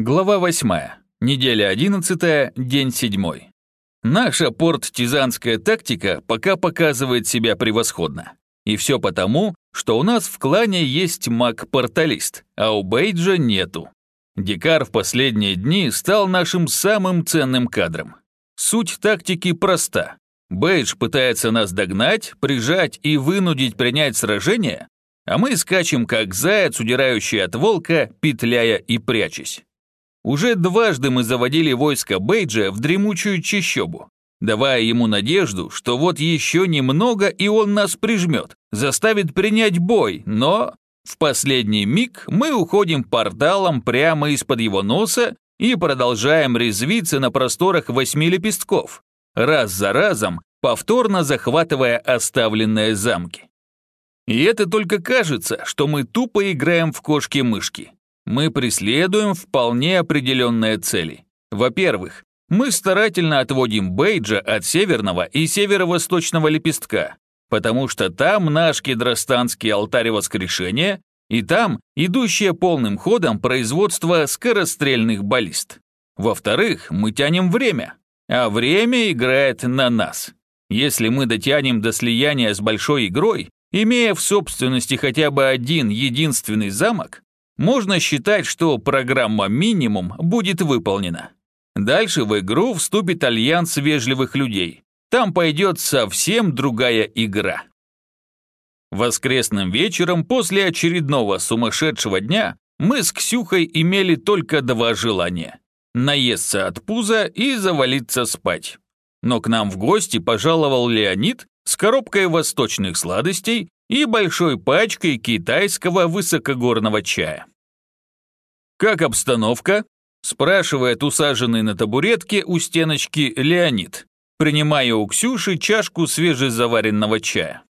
Глава 8. Неделя 11, день 7. Наша порт-тизанская тактика пока показывает себя превосходно. И все потому, что у нас в клане есть маг-порталист, а у Бейджа нету. Дикар в последние дни стал нашим самым ценным кадром. Суть тактики проста. Бейдж пытается нас догнать, прижать и вынудить принять сражение, а мы скачем как заяц, удирающий от волка, петляя и прячась. Уже дважды мы заводили войско Бейджа в дремучую чащобу, давая ему надежду, что вот еще немного и он нас прижмет, заставит принять бой, но в последний миг мы уходим порталом прямо из-под его носа и продолжаем резвиться на просторах восьми лепестков, раз за разом повторно захватывая оставленные замки. И это только кажется, что мы тупо играем в кошки-мышки мы преследуем вполне определенные цели. Во-первых, мы старательно отводим Бейджа от северного и северо-восточного лепестка, потому что там наш кедростанский алтарь воскрешения и там идущее полным ходом производство скорострельных баллист. Во-вторых, мы тянем время, а время играет на нас. Если мы дотянем до слияния с большой игрой, имея в собственности хотя бы один единственный замок, можно считать, что программа «Минимум» будет выполнена. Дальше в игру вступит альянс вежливых людей. Там пойдет совсем другая игра. Воскресным вечером после очередного сумасшедшего дня мы с Ксюхой имели только два желания – наесться от пуза и завалиться спать. Но к нам в гости пожаловал Леонид с коробкой восточных сладостей и большой пачкой китайского высокогорного чая. «Как обстановка?» – спрашивает усаженный на табуретке у стеночки Леонид, принимая у Ксюши чашку свежезаваренного чая.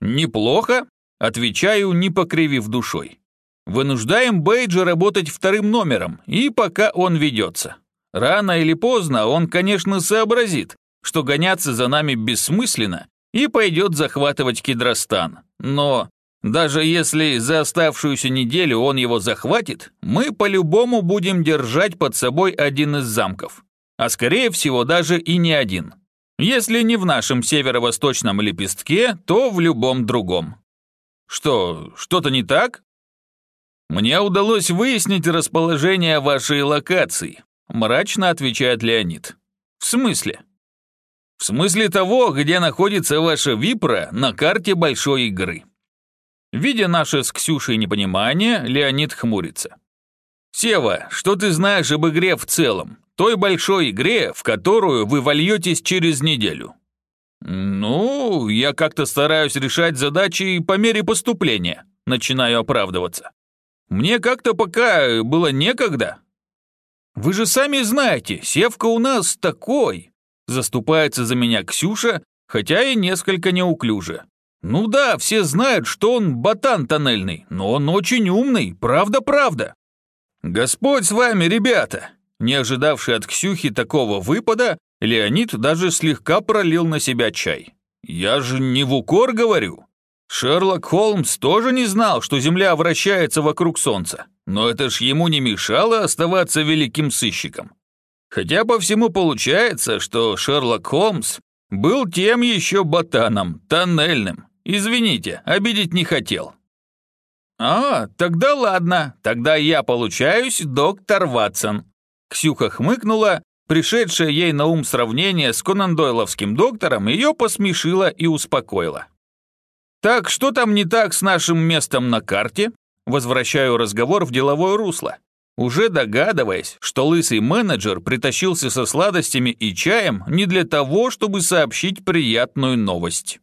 «Неплохо», – отвечаю, не покривив душой. «Вынуждаем Бейджа работать вторым номером, и пока он ведется. Рано или поздно он, конечно, сообразит, что гоняться за нами бессмысленно и пойдет захватывать Кедростан. Но даже если за оставшуюся неделю он его захватит, мы по-любому будем держать под собой один из замков. А скорее всего даже и не один. Если не в нашем северо-восточном лепестке, то в любом другом. Что, что-то не так? Мне удалось выяснить расположение вашей локации, мрачно отвечает Леонид. В смысле? В смысле того, где находится ваша випра на карте большой игры. Видя наше с Ксюшей непонимание, Леонид хмурится. «Сева, что ты знаешь об игре в целом? Той большой игре, в которую вы вольетесь через неделю?» «Ну, я как-то стараюсь решать задачи по мере поступления», начинаю оправдываться. «Мне как-то пока было некогда». «Вы же сами знаете, Севка у нас такой», Заступается за меня Ксюша, хотя и несколько неуклюже. Ну да, все знают, что он ботан тоннельный, но он очень умный, правда-правда. Господь с вами, ребята! Не ожидавший от Ксюхи такого выпада, Леонид даже слегка пролил на себя чай. Я же не в укор говорю. Шерлок Холмс тоже не знал, что Земля вращается вокруг Солнца, но это ж ему не мешало оставаться великим сыщиком. Хотя по всему получается, что Шерлок Холмс был тем еще ботаном, тоннельным. Извините, обидеть не хотел. А, тогда ладно, тогда я получаюсь доктор Ватсон. Ксюха хмыкнула, пришедшее ей на ум сравнение с Конан-Дойловским доктором ее посмешило и успокоило. «Так что там не так с нашим местом на карте?» Возвращаю разговор в деловое русло уже догадываясь, что лысый менеджер притащился со сладостями и чаем не для того, чтобы сообщить приятную новость.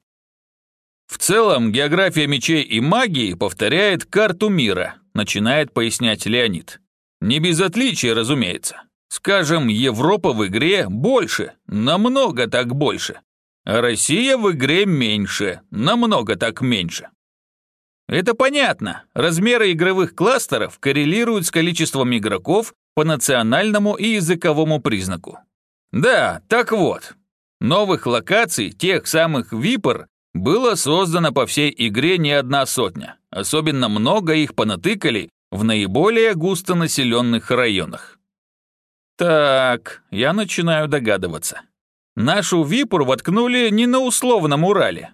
В целом, география мечей и магии повторяет карту мира, начинает пояснять Леонид. Не без отличия, разумеется. Скажем, Европа в игре больше, намного так больше. А Россия в игре меньше, намного так меньше. Это понятно. Размеры игровых кластеров коррелируют с количеством игроков по национальному и языковому признаку. Да, так вот. Новых локаций, тех самых Випр, было создано по всей игре не одна сотня. Особенно много их понатыкали в наиболее густонаселенных районах. Так, я начинаю догадываться. Нашу Випур воткнули не на условном Урале.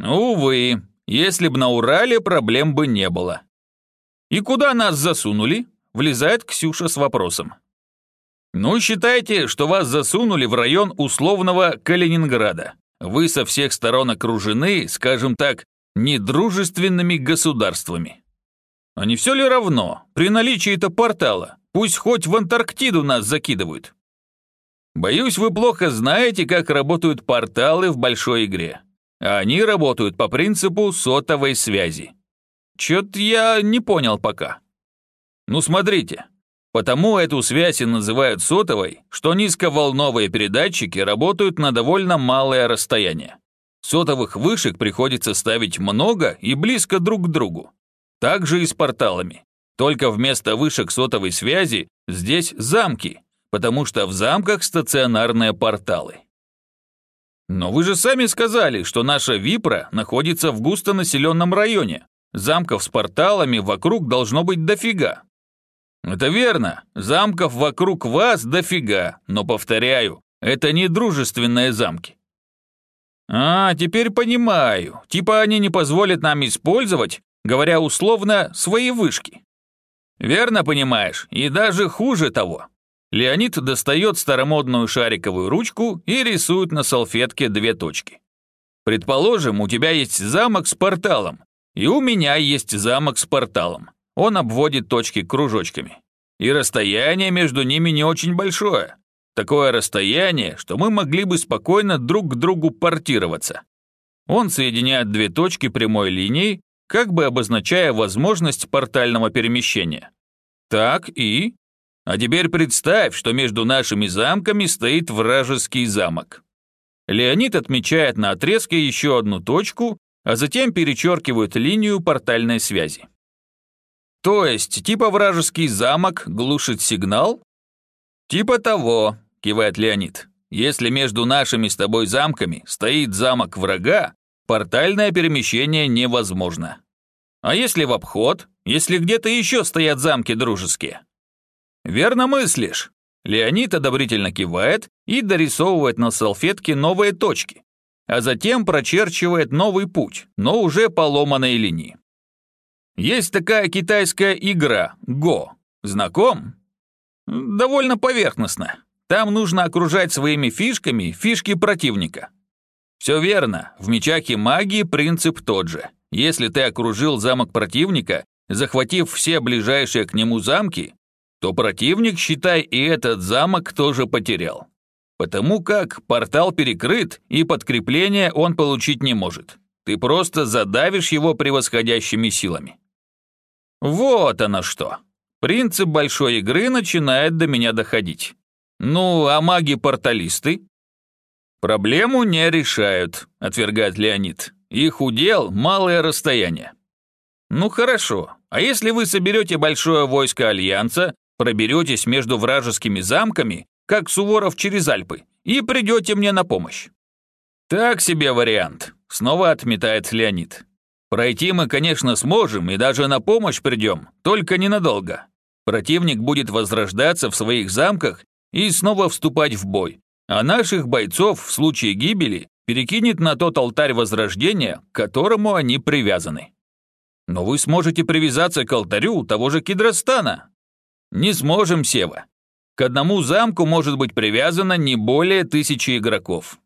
Увы, если б на Урале проблем бы не было. И куда нас засунули? Влезает Ксюша с вопросом. Ну, считайте, что вас засунули в район условного Калининграда. Вы со всех сторон окружены, скажем так, недружественными государствами. А не все ли равно, при наличии-то портала, пусть хоть в Антарктиду нас закидывают? Боюсь, вы плохо знаете, как работают порталы в большой игре. Они работают по принципу сотовой связи. Чё-то я не понял пока. Ну смотрите, потому эту связь и называют сотовой, что низковолновые передатчики работают на довольно малое расстояние. Сотовых вышек приходится ставить много и близко друг к другу. Так же и с порталами. Только вместо вышек сотовой связи здесь замки, потому что в замках стационарные порталы. Но вы же сами сказали, что наша Випра находится в густонаселенном районе. Замков с порталами вокруг должно быть дофига. Это верно, замков вокруг вас дофига, но, повторяю, это не дружественные замки. А, теперь понимаю, типа они не позволят нам использовать, говоря условно, свои вышки. Верно понимаешь, и даже хуже того. Леонид достает старомодную шариковую ручку и рисует на салфетке две точки. Предположим, у тебя есть замок с порталом, и у меня есть замок с порталом. Он обводит точки кружочками. И расстояние между ними не очень большое. Такое расстояние, что мы могли бы спокойно друг к другу портироваться. Он соединяет две точки прямой линией, как бы обозначая возможность портального перемещения. Так и а теперь представь, что между нашими замками стоит вражеский замок. Леонид отмечает на отрезке еще одну точку, а затем перечеркивает линию портальной связи. То есть, типа вражеский замок глушит сигнал? Типа того, кивает Леонид. Если между нашими с тобой замками стоит замок врага, портальное перемещение невозможно. А если в обход, если где-то еще стоят замки дружеские? «Верно мыслишь». Леонид одобрительно кивает и дорисовывает на салфетке новые точки, а затем прочерчивает новый путь, но уже по ломаной линии. Есть такая китайская игра «Го». Знаком? Довольно поверхностно. Там нужно окружать своими фишками фишки противника. Все верно, в мечах и магии принцип тот же. Если ты окружил замок противника, захватив все ближайшие к нему замки, то противник, считай, и этот замок тоже потерял. Потому как портал перекрыт, и подкрепление он получить не может. Ты просто задавишь его превосходящими силами. Вот оно что. Принцип большой игры начинает до меня доходить. Ну, а маги-порталисты? Проблему не решают, отвергает Леонид. Их удел малое расстояние. Ну хорошо, а если вы соберете большое войско Альянса Проберетесь между вражескими замками, как Суворов через Альпы, и придете мне на помощь. Так себе вариант, снова отметает Леонид. Пройти мы, конечно, сможем и даже на помощь придем, только ненадолго. Противник будет возрождаться в своих замках и снова вступать в бой, а наших бойцов в случае гибели перекинет на тот алтарь возрождения, к которому они привязаны. Но вы сможете привязаться к алтарю того же Кедростана, не сможем, Сева. К одному замку может быть привязано не более тысячи игроков.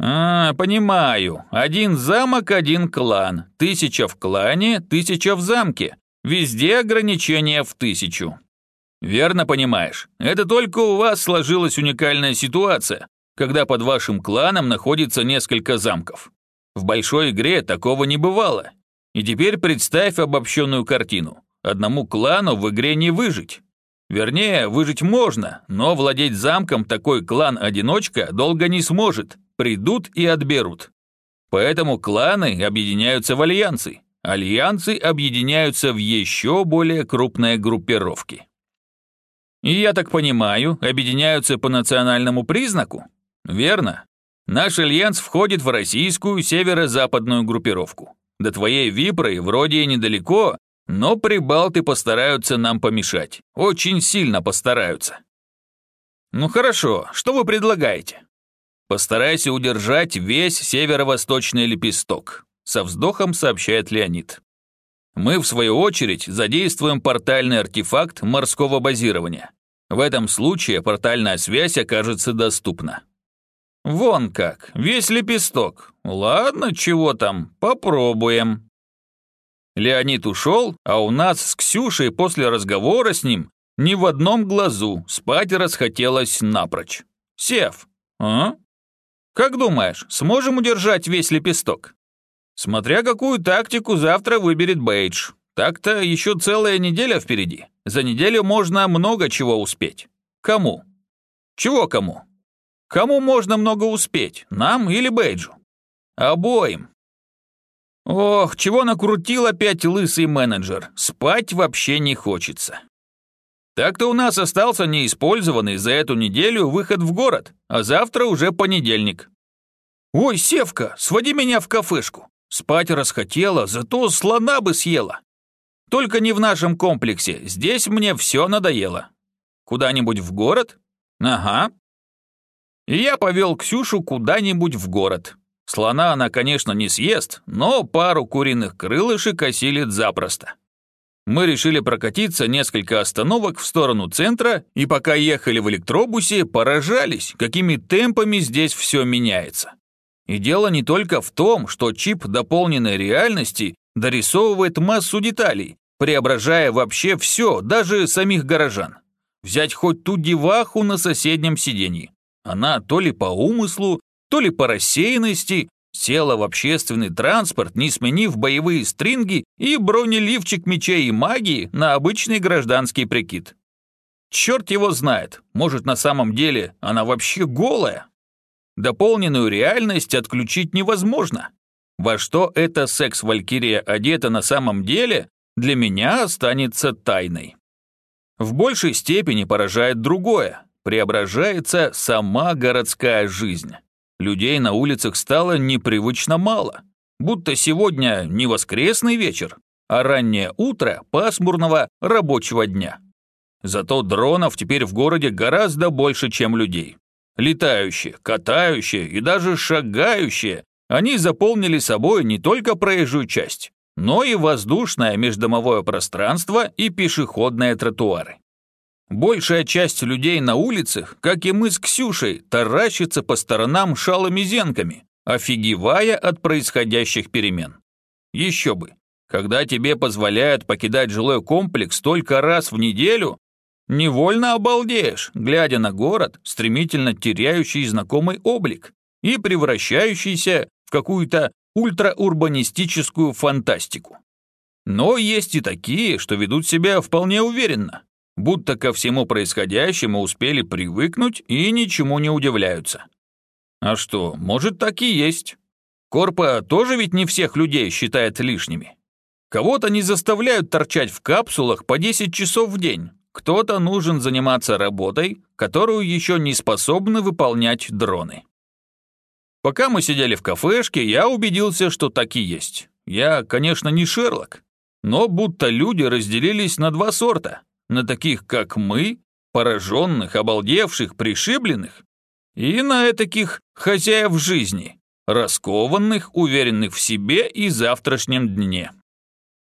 А, понимаю. Один замок, один клан. Тысяча в клане, тысяча в замке. Везде ограничения в тысячу. Верно понимаешь. Это только у вас сложилась уникальная ситуация, когда под вашим кланом находится несколько замков. В большой игре такого не бывало. И теперь представь обобщенную картину. Одному клану в игре не выжить. Вернее, выжить можно, но владеть замком такой клан-одиночка долго не сможет, придут и отберут. Поэтому кланы объединяются в альянсы, альянсы объединяются в еще более крупные группировки. И я так понимаю, объединяются по национальному признаку? Верно. Наш альянс входит в российскую северо-западную группировку. До твоей Випры вроде и недалеко, Но прибалты постараются нам помешать. Очень сильно постараются. Ну хорошо, что вы предлагаете? Постарайся удержать весь северо-восточный лепесток, со вздохом сообщает Леонид. Мы, в свою очередь, задействуем портальный артефакт морского базирования. В этом случае портальная связь окажется доступна. Вон как, весь лепесток. Ладно, чего там, попробуем. Леонид ушел, а у нас с Ксюшей после разговора с ним ни в одном глазу спать расхотелось напрочь. Сев, а? Как думаешь, сможем удержать весь лепесток? Смотря какую тактику завтра выберет Бейдж. Так-то еще целая неделя впереди. За неделю можно много чего успеть. Кому? Чего кому? Кому можно много успеть, нам или Бейджу? Обоим. Ох, чего накрутил опять лысый менеджер. Спать вообще не хочется. Так-то у нас остался неиспользованный за эту неделю выход в город, а завтра уже понедельник. Ой, Севка, своди меня в кафешку. Спать расхотела, зато слона бы съела. Только не в нашем комплексе, здесь мне все надоело. Куда-нибудь в город? Ага. И я повел Ксюшу куда-нибудь в город. Слона она, конечно, не съест, но пару куриных крылышек осилит запросто. Мы решили прокатиться несколько остановок в сторону центра, и пока ехали в электробусе, поражались, какими темпами здесь все меняется. И дело не только в том, что чип дополненной реальности дорисовывает массу деталей, преображая вообще все, даже самих горожан. Взять хоть ту деваху на соседнем сиденье. Она то ли по умыслу, то ли по рассеянности села в общественный транспорт, не сменив боевые стринги и бронеливчик мечей и магии на обычный гражданский прикид. Черт его знает, может на самом деле она вообще голая? Дополненную реальность отключить невозможно. Во что эта секс-валькирия одета на самом деле, для меня останется тайной. В большей степени поражает другое. Преображается сама городская жизнь. Людей на улицах стало непривычно мало. Будто сегодня не воскресный вечер, а раннее утро пасмурного рабочего дня. Зато дронов теперь в городе гораздо больше, чем людей. Летающие, катающие и даже шагающие, они заполнили собой не только проезжую часть, но и воздушное междомовое пространство и пешеходные тротуары. Большая часть людей на улицах, как и мы с Ксюшей, таращится по сторонам шаломизенками, офигевая от происходящих перемен. Еще бы, когда тебе позволяют покидать жилой комплекс только раз в неделю, невольно обалдеешь, глядя на город, стремительно теряющий знакомый облик и превращающийся в какую-то ультраурбанистическую фантастику. Но есть и такие, что ведут себя вполне уверенно, будто ко всему происходящему успели привыкнуть и ничему не удивляются. А что, может так и есть. Корпа тоже ведь не всех людей считает лишними. Кого-то не заставляют торчать в капсулах по 10 часов в день, кто-то нужен заниматься работой, которую еще не способны выполнять дроны. Пока мы сидели в кафешке, я убедился, что так и есть. Я, конечно, не Шерлок, но будто люди разделились на два сорта на таких, как мы, пораженных, обалдевших, пришибленных, и на таких хозяев жизни, раскованных, уверенных в себе и завтрашнем дне.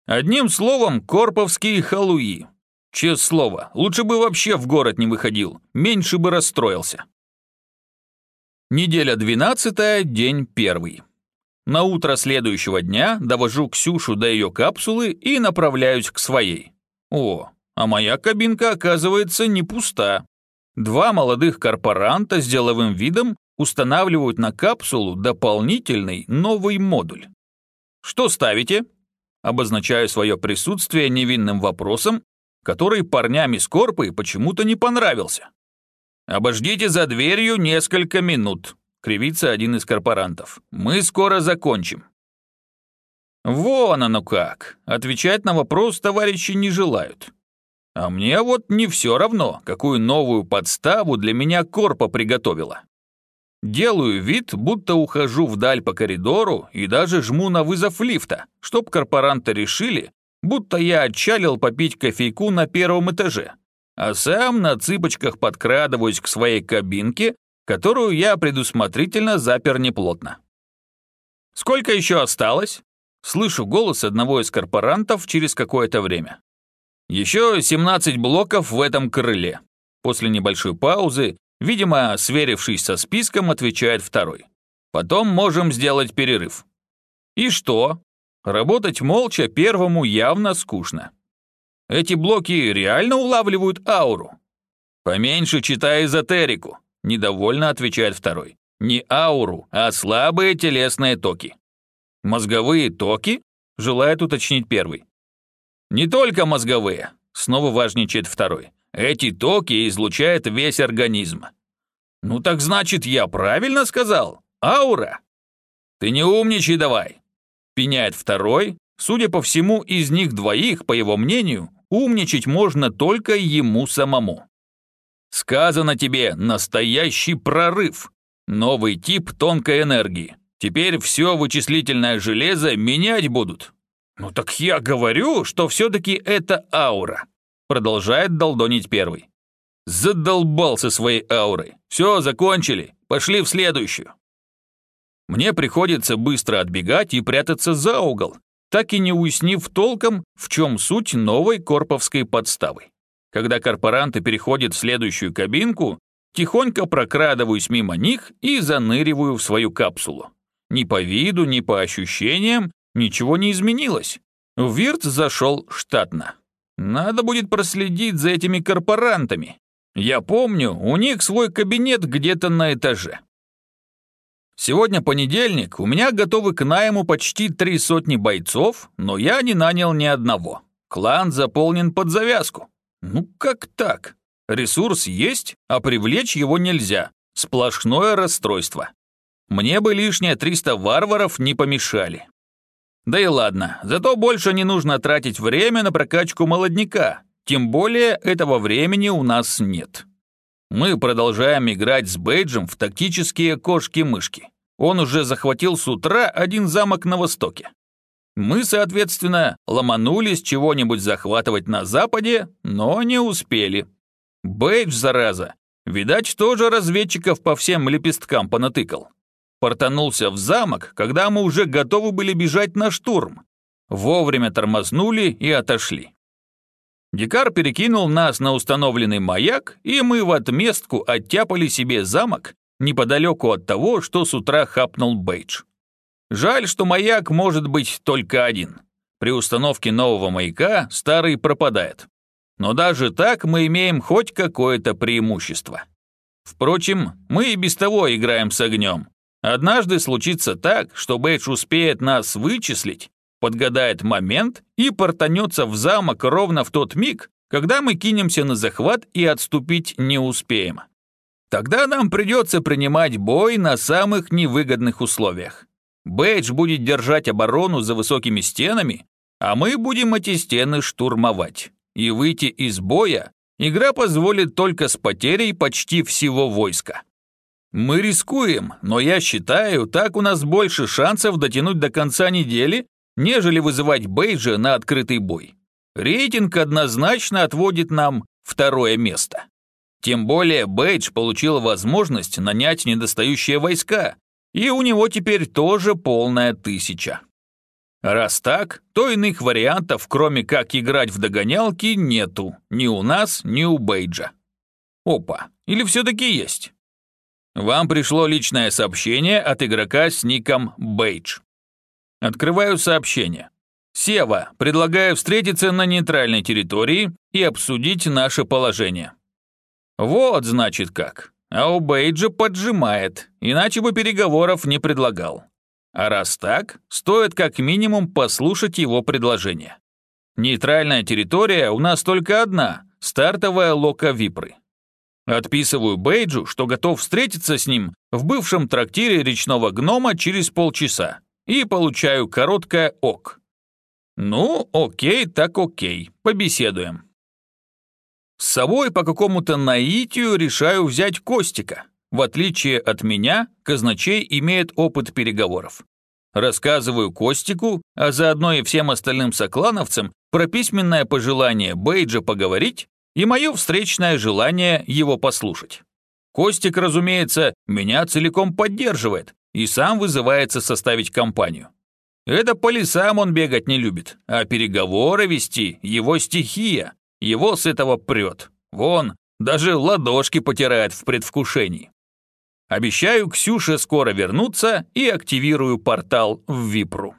Одним словом, корповские халуи. Честное слово, лучше бы вообще в город не выходил, меньше бы расстроился. Неделя двенадцатая, день первый. На утро следующего дня довожу Ксюшу до ее капсулы и направляюсь к своей. О, а моя кабинка, оказывается, не пуста. Два молодых корпоранта с деловым видом устанавливают на капсулу дополнительный новый модуль. «Что ставите?» Обозначаю свое присутствие невинным вопросом, который парням из Корпы почему-то не понравился. «Обождите за дверью несколько минут», — кривится один из корпорантов. «Мы скоро закончим». Вон оно как. Отвечать на вопрос товарищи не желают. А мне вот не все равно, какую новую подставу для меня Корпа приготовила. Делаю вид, будто ухожу вдаль по коридору и даже жму на вызов лифта, чтоб корпоранты решили, будто я отчалил попить кофейку на первом этаже, а сам на цыпочках подкрадываюсь к своей кабинке, которую я предусмотрительно запер неплотно. «Сколько еще осталось?» Слышу голос одного из корпорантов через какое-то время. «Еще 17 блоков в этом крыле». После небольшой паузы, видимо, сверившись со списком, отвечает второй. «Потом можем сделать перерыв». «И что?» Работать молча первому явно скучно. Эти блоки реально улавливают ауру? Поменьше читай эзотерику, недовольно отвечает второй. Не ауру, а слабые телесные токи. Мозговые токи? Желает уточнить первый. Не только мозговые, снова важничает второй. Эти токи излучает весь организм. Ну так значит, я правильно сказал? Аура? Ты не умничай давай. Пеняет второй. Судя по всему, из них двоих, по его мнению, умничать можно только ему самому. Сказано тебе настоящий прорыв. Новый тип тонкой энергии. Теперь все вычислительное железо менять будут. Ну так я говорю, что все-таки это аура. Продолжает долдонить первый. Задолбался своей аурой. Все, закончили. Пошли в следующую. Мне приходится быстро отбегать и прятаться за угол, так и не уяснив толком, в чем суть новой корповской подставы. Когда корпоранты переходят в следующую кабинку, тихонько прокрадываюсь мимо них и заныриваю в свою капсулу. Ни по виду, ни по ощущениям ничего не изменилось. Вирт зашел штатно. Надо будет проследить за этими корпорантами. Я помню, у них свой кабинет где-то на этаже. Сегодня понедельник, у меня готовы к найму почти три сотни бойцов, но я не нанял ни одного. Клан заполнен под завязку. Ну как так? Ресурс есть, а привлечь его нельзя. Сплошное расстройство. Мне бы лишние 300 варваров не помешали. Да и ладно, зато больше не нужно тратить время на прокачку молодняка, тем более этого времени у нас нет. Мы продолжаем играть с Бейджем в тактические кошки-мышки. Он уже захватил с утра один замок на востоке. Мы, соответственно, ломанулись чего-нибудь захватывать на западе, но не успели. Бейдж, зараза, видать, тоже разведчиков по всем лепесткам понатыкал. Портанулся в замок, когда мы уже готовы были бежать на штурм. Вовремя тормознули и отошли. Дикар перекинул нас на установленный маяк, и мы в отместку оттяпали себе замок неподалеку от того, что с утра хапнул Бейдж. Жаль, что маяк может быть только один. При установке нового маяка старый пропадает. Но даже так мы имеем хоть какое-то преимущество. Впрочем, мы и без того играем с огнем. Однажды случится так, что Бейдж успеет нас вычислить, подгадает момент и портанется в замок ровно в тот миг, когда мы кинемся на захват и отступить не успеем. Тогда нам придется принимать бой на самых невыгодных условиях. Бейдж будет держать оборону за высокими стенами, а мы будем эти стены штурмовать. И выйти из боя игра позволит только с потерей почти всего войска. Мы рискуем, но я считаю, так у нас больше шансов дотянуть до конца недели нежели вызывать Бейджа на открытый бой. Рейтинг однозначно отводит нам второе место. Тем более Бейдж получил возможность нанять недостающие войска, и у него теперь тоже полная тысяча. Раз так, то иных вариантов, кроме как играть в догонялки, нету ни у нас, ни у Бейджа. Опа, или все-таки есть? Вам пришло личное сообщение от игрока с ником Бейдж. Открываю сообщение. «Сева, предлагаю встретиться на нейтральной территории и обсудить наше положение». Вот, значит, как. А у Бейджа поджимает, иначе бы переговоров не предлагал. А раз так, стоит как минимум послушать его предложение. Нейтральная территория у нас только одна, стартовая лока Випры. Отписываю Бейджу, что готов встретиться с ним в бывшем трактире речного гнома через полчаса и получаю короткое «ок». Ну, окей, так окей, побеседуем. С собой по какому-то наитию решаю взять Костика. В отличие от меня, казначей имеет опыт переговоров. Рассказываю Костику, а заодно и всем остальным соклановцам про письменное пожелание Бейджа поговорить и мое встречное желание его послушать. Костик, разумеется, меня целиком поддерживает и сам вызывается составить компанию. Это по лесам он бегать не любит, а переговоры вести – его стихия, его с этого прет. Вон, даже ладошки потирает в предвкушении. Обещаю Ксюше скоро вернуться и активирую портал в Випру.